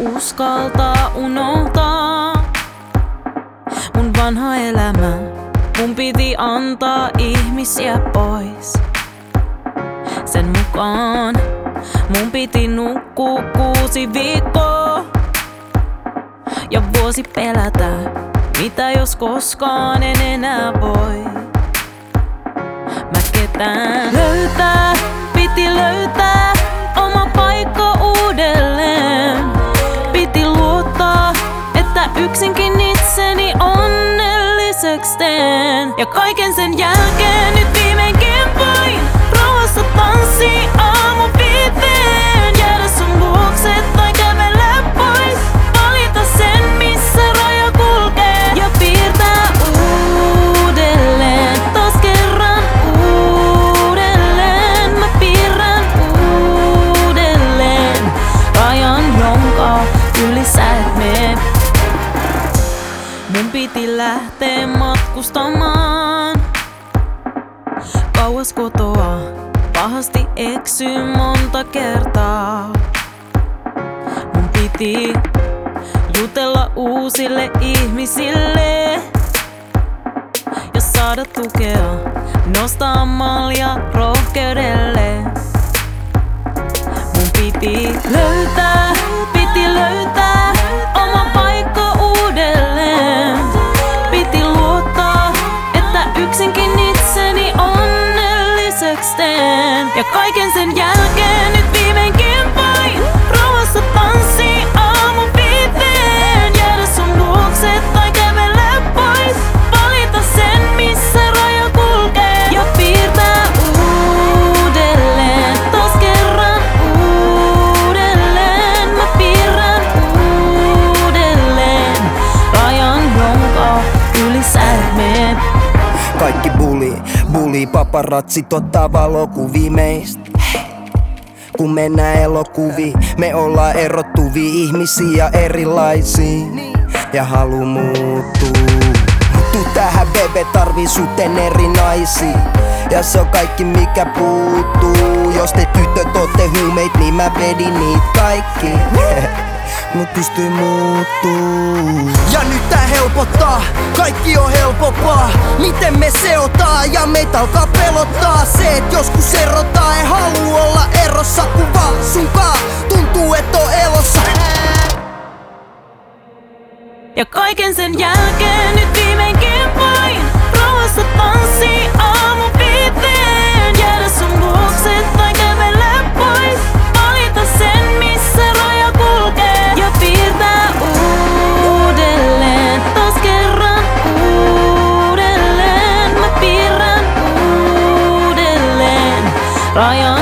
uskaltaa unohtaa mun vanha elämä. Mun piti antaa ihmisiä pois. Sen mukaan mun piti nukkua kuusi viikkoa. Ja vuosi pelätä, mitä jos koskaan en enää voi. Mä ketään löytää, yksinkin itseni onnelliseksi teen. Ja kaiken sen jälkeen nyt viimeinkin voin rauhassa tanssia aamu viiteen. Jäädä sun luokse tai kävellä pois. Valita sen, missä raja kulkee. Ja piirtää uudelleen, taas kerran uudelleen. Mä piirrän uudelleen rajan, jonka yli sä et mene. Mun piti lähteä matkustamaan kauas kotoa. Pahasti eksy monta kertaa. Mun piti jutella uusille ihmisille ja saada tukea, nostaa malja rohkeudelle. Mun piti löytää, teen. Ja kaiken sen jälkeen nyt viimeinkin voin rauhassa tanssia aamu viiteen. Jäädä sun luokse tai kävellä pois. Valita sen, missä raja kulkee. Ja piirtää uudelleen, taas kerran uudelleen. Mä piirrän uudelleen rajan, jonka yli sä et mene. Kaikki buli, buli, paparatsit ottaa valokuvia meistä. Kun mennään elokuviin, me ollaan erottuvia ihmisiä erilaisia ja halu muuttuu. Tuu tähän bebe, tarvii suten eri naisia Ja se on kaikki mikä puuttuu Jos te tytöt ootte huumeit, niin mä vedin niitä kaikki Mut pystyy muuttuu Ja nyt tää helpottaa, kaikki on helpompaa. Miten me seotaan ja meitä alkaa pelottaa? Se et joskus erotaan, en halua olla erossa Kun vaan sunkaan tuntuu et on elossa. Ja kaiken sen jälkeen nyt viimeinkin voin rauhassa tanssia aamu viiteen. Ryan.